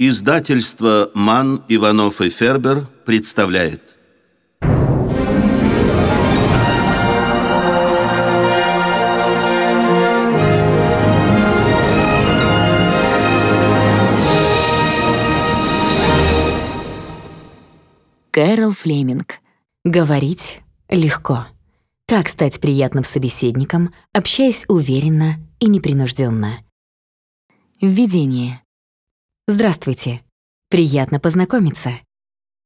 Издательство «Ман, Иванов и Фербер» представляет. Кэрол Флеминг. Говорить легко. Как стать приятным собеседником, общаясь уверенно и непринужденно. Введение. Здравствуйте. Приятно познакомиться.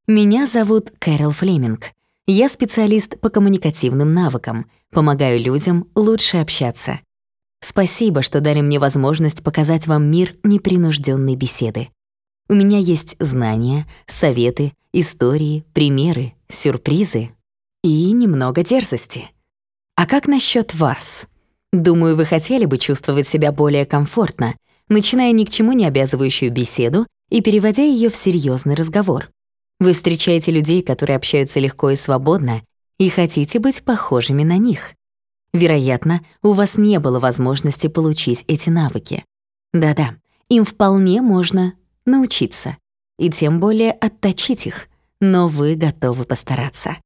Меня зовут Кэрол Флеминг. Я специалист по коммуникативным навыкам, помогаю людям лучше общаться. Спасибо, что дали мне возможность показать вам мир непринужденной беседы. У меня есть знания, советы, истории, примеры, сюрпризы и немного дерзости. А как насчет вас? Думаю, вы хотели бы чувствовать себя более комфортно, начиная ни к чему не обязывающую беседу и переводя ее в серьезный разговор. Вы встречаете людей, которые общаются легко и свободно, и хотите быть похожими на них. Вероятно, у вас не было возможности получить эти навыки. Да-да, им вполне можно научиться, и тем более отточить их, но вы готовы постараться.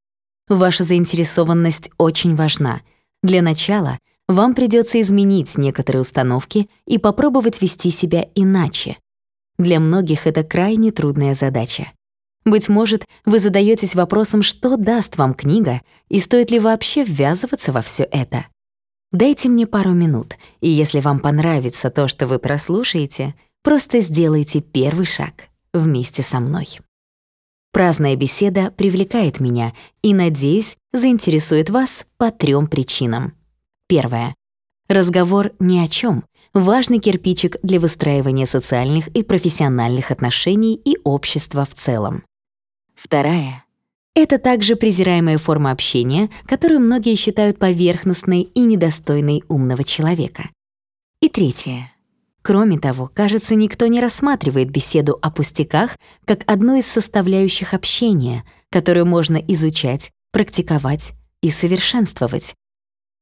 Ваша заинтересованность очень важна. Для начала вам придется изменить некоторые установки и попробовать вести себя иначе. Для многих это крайне трудная задача. Быть может, вы задаетесь вопросом, что даст вам книга и стоит ли вообще ввязываться во все это. Дайте мне пару минут, и если вам понравится то, что вы прослушаете, просто сделайте первый шаг вместе со мной. Праздная беседа привлекает меня и, надеюсь, заинтересует вас по трем причинам. Первое. Разговор ни о чем. Важный кирпичик для выстраивания социальных и профессиональных отношений и общества в целом. Вторая. Это также презираемая форма общения, которую многие считают поверхностной и недостойной умного человека. И третье. Кроме того, кажется, никто не рассматривает беседу о пустяках как одну из составляющих общения, которую можно изучать, практиковать и совершенствовать,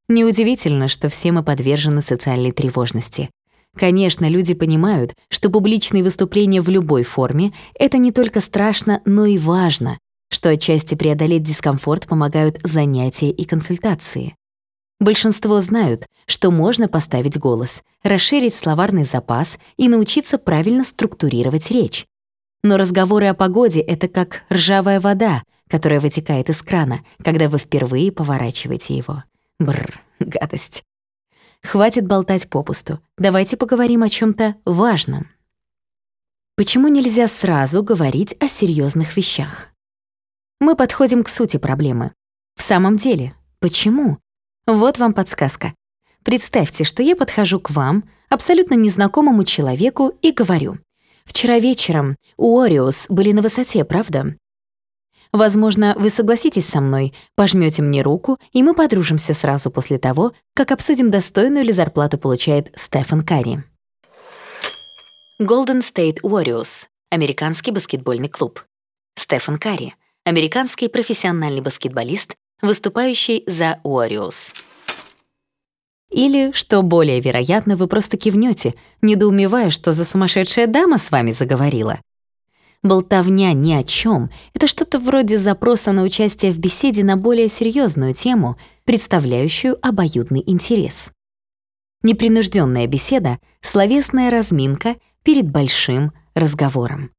Неудивительно, что все мы подвержены социальной тревожности. Конечно, люди понимают, что публичные выступления в любой форме — это не только страшно, но и важно, что отчасти преодолеть дискомфорт помогают занятия и консультации. Большинство знают, что можно поставить голос, расширить словарный запас и научиться правильно структурировать речь. Но разговоры о погоде — это как ржавая вода, которая вытекает из крана, когда вы впервые поворачиваете его. Бррр, гадость. Хватит болтать попусту. Давайте поговорим о чем то важном. Почему нельзя сразу говорить о серьезных вещах? Мы подходим к сути проблемы. В самом деле, почему? Вот вам подсказка. Представьте, что я подхожу к вам, абсолютно незнакомому человеку, и говорю. «Вчера вечером у Ориус были на высоте, правда? Возможно, вы согласитесь со мной, пожмете мне руку, и мы подружимся сразу после того, как обсудим, достойную ли зарплату получает Стефан Карри. Golden State Warriors — американский баскетбольный клуб. Стефан Карри — американский профессиональный баскетболист, выступающий за Warriors. Или, что более вероятно, вы просто кивнете, недоумевая, что за сумасшедшая дама с вами заговорила. Болтовня ни о чем — это что-то вроде запроса на участие в беседе на более серьезную тему, представляющую обоюдный интерес. Непринужденная беседа — словесная разминка перед большим разговором.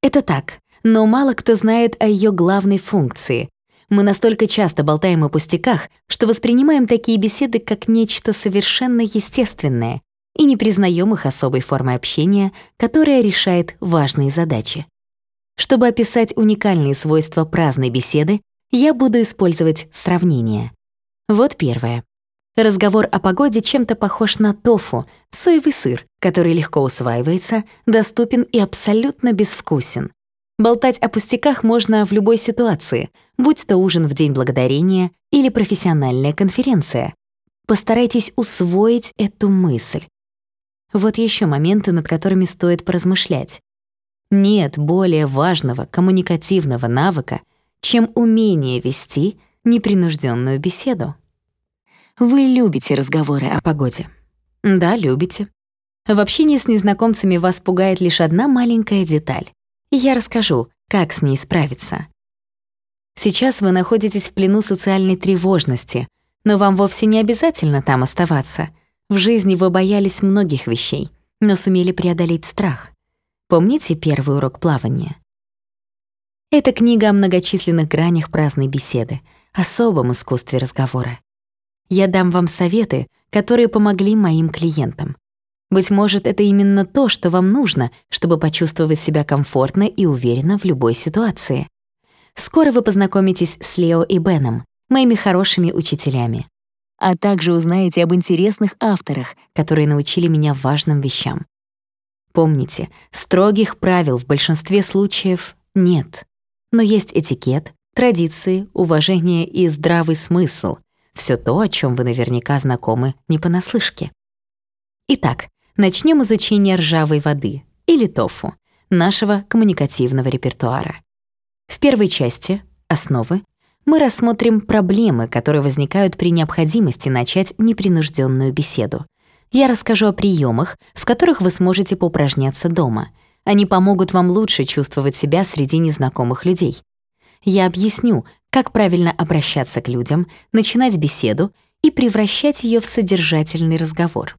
Это так, но мало кто знает о ее главной функции. Мы настолько часто болтаем о пустяках, что воспринимаем такие беседы как нечто совершенно естественное, и не признаем их особой формой общения, которая решает важные задачи. Чтобы описать уникальные свойства праздной беседы, я буду использовать сравнение. Вот первое. Разговор о погоде чем-то похож на тофу, соевый сыр, который легко усваивается, доступен и абсолютно безвкусен. Болтать о пустяках можно в любой ситуации, будь то ужин в День Благодарения или профессиональная конференция. Постарайтесь усвоить эту мысль. Вот еще моменты, над которыми стоит поразмышлять. Нет более важного коммуникативного навыка, чем умение вести непринужденную беседу. Вы любите разговоры о погоде. Да, любите. В общении с незнакомцами вас пугает лишь одна маленькая деталь. Я расскажу, как с ней справиться. Сейчас вы находитесь в плену социальной тревожности, но вам вовсе не обязательно там оставаться. В жизни вы боялись многих вещей, но сумели преодолеть страх. Помните первый урок плавания? Это книга о многочисленных гранях праздной беседы, особом искусстве разговора. Я дам вам советы, которые помогли моим клиентам. Быть может, это именно то, что вам нужно, чтобы почувствовать себя комфортно и уверенно в любой ситуации. Скоро вы познакомитесь с Лео и Беном, моими хорошими учителями. А также узнаете об интересных авторах, которые научили меня важным вещам. Помните, строгих правил в большинстве случаев нет. Но есть этикет, традиции, уважение и здравый смысл. Все то, о чем вы наверняка знакомы не понаслышке. Итак, начнем изучение ржавой воды или тофу, нашего коммуникативного репертуара. В первой части «Основы» мы рассмотрим проблемы, которые возникают при необходимости начать непринужденную беседу. Я расскажу о приемах, в которых вы сможете поупражняться дома. Они помогут вам лучше чувствовать себя среди незнакомых людей. Я объясню, как правильно обращаться к людям, начинать беседу и превращать ее в содержательный разговор.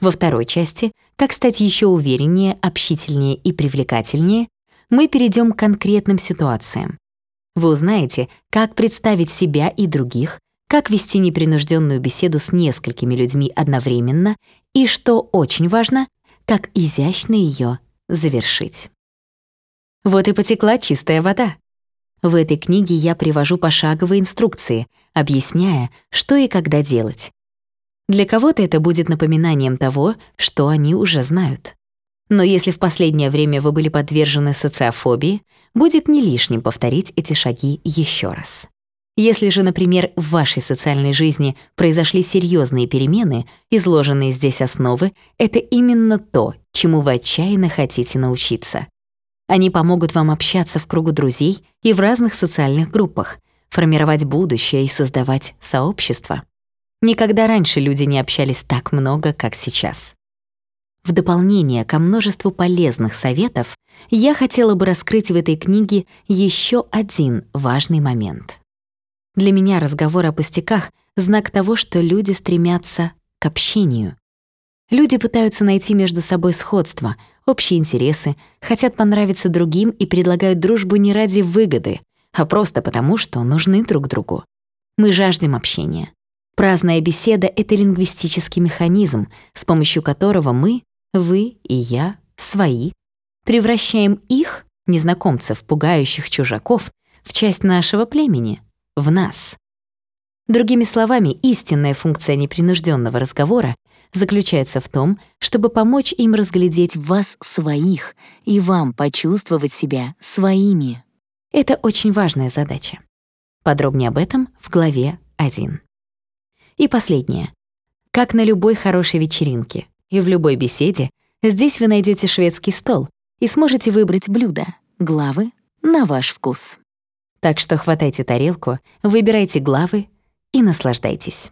Во второй части, как стать еще увереннее, общительнее и привлекательнее, мы перейдем к конкретным ситуациям. Вы узнаете, как представить себя и других, как вести непринужденную беседу с несколькими людьми одновременно и, что очень важно, как изящно ее завершить. Вот и потекла чистая вода. В этой книге я привожу пошаговые инструкции, объясняя, что и когда делать. Для кого-то это будет напоминанием того, что они уже знают. Но если в последнее время вы были подвержены социофобии, будет не лишним повторить эти шаги еще раз. Если же, например, в вашей социальной жизни произошли серьезные перемены, изложенные здесь основы — это именно то, чему вы отчаянно хотите научиться. Они помогут вам общаться в кругу друзей и в разных социальных группах, формировать будущее и создавать сообщество. Никогда раньше люди не общались так много, как сейчас. В дополнение ко множеству полезных советов, я хотела бы раскрыть в этой книге еще один важный момент. Для меня разговор о пустяках — знак того, что люди стремятся к общению. Люди пытаются найти между собой сходство, общие интересы, хотят понравиться другим и предлагают дружбу не ради выгоды, а просто потому, что нужны друг другу. Мы жаждем общения. Праздная беседа — это лингвистический механизм, с помощью которого мы, вы и я, свои, превращаем их, незнакомцев, пугающих чужаков, в часть нашего племени, в нас. Другими словами, истинная функция непринужденного разговора заключается в том, чтобы помочь им разглядеть вас своих и вам почувствовать себя своими. Это очень важная задача. Подробнее об этом в главе 1. И последнее. Как на любой хорошей вечеринке, и в любой беседе здесь вы найдете шведский стол и сможете выбрать блюдо, главы на ваш вкус. Так что хватайте тарелку, выбирайте главы и наслаждайтесь.